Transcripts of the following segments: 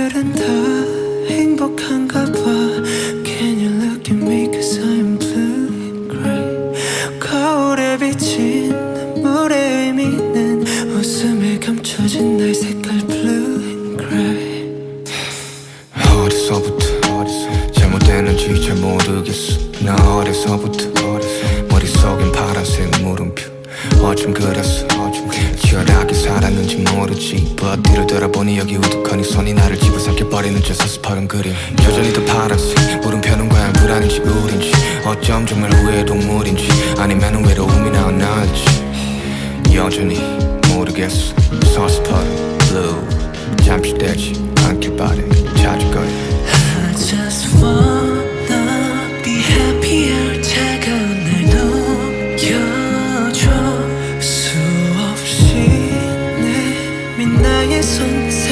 사람들은 다 행복한가 봐. Can you look at me? Cause I'm blue gray. 거울에 비친 눈물의 의미는 웃음에 감춰진 나의 색깔 blue and gray. 어디서부터 잘못됐는지 잘 모르겠어. 나 어려서부터 머릿속엔 파란색 물음표 어쩜 그랬어 치열하게 살았는지 모르지. But 뒤를 돌아보니 여기 우두커니 손이 나를 집어삼켜 버리는 저 서스퍼른 그림. 여전히 더 파란색 물음표는 과연 불안인지 우린지. 어쩜 정말 후회의 동물인지 아니면 외로움이 나올지. 여전히 모르겠어. 서스퍼른 blue. 잠시 되지 않길 바래. 찾을 거야 I just wanna 내민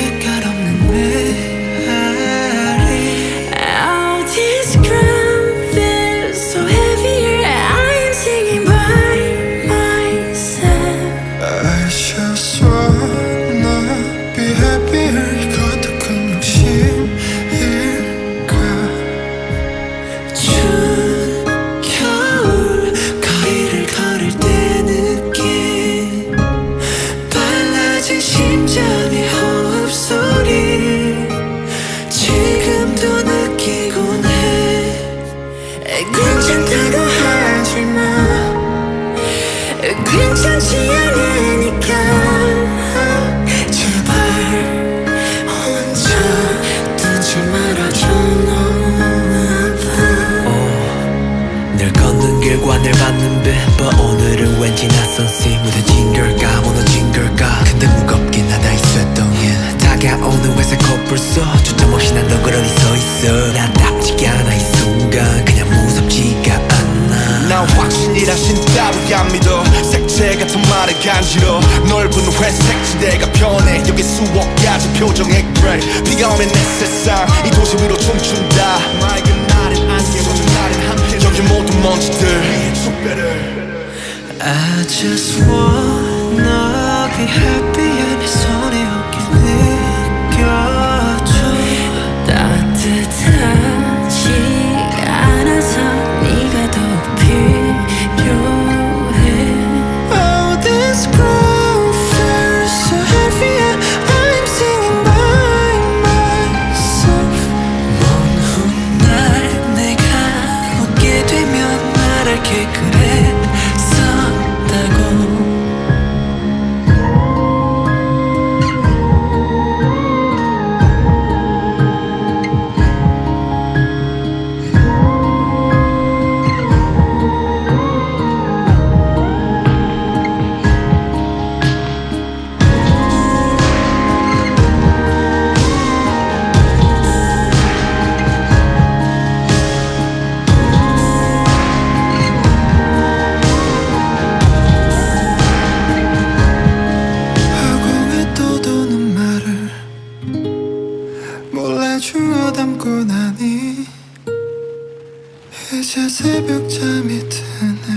괜찮지 않 색채 같은 말에 간지러. 넓은 회색 지대가 변해. 여기 수억 가지 표정의 그레이 비가 오면 내 세상 이 도시 위로 춤춘다. 맑은 날엔 안개 젖은 날엔 함께 여기 모든 먼지들. 숙배를 I just wanna be happy 내 손에 나니 이제 새벽잠이 드네.